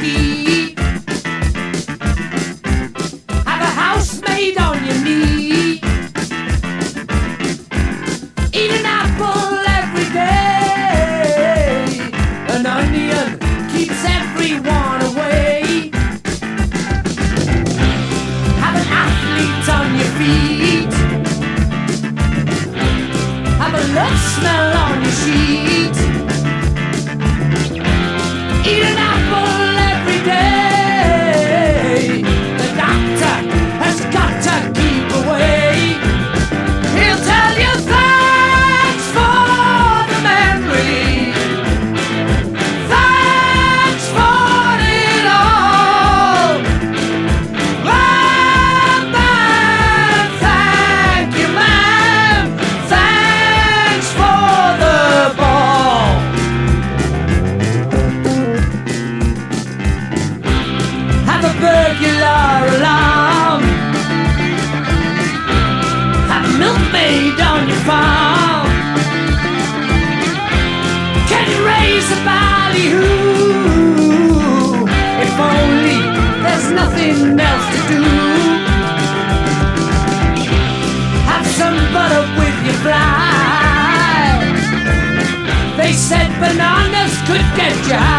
Have a housemaid on your knee. Eat an apple every day. An onion keeps everyone away. Have an athlete on your feet. Have a love smell on your sheet. made on your farm. Can you raise a ballyhoo? If only there's nothing else to do. Have some butter with your fly. They said bananas could get you high.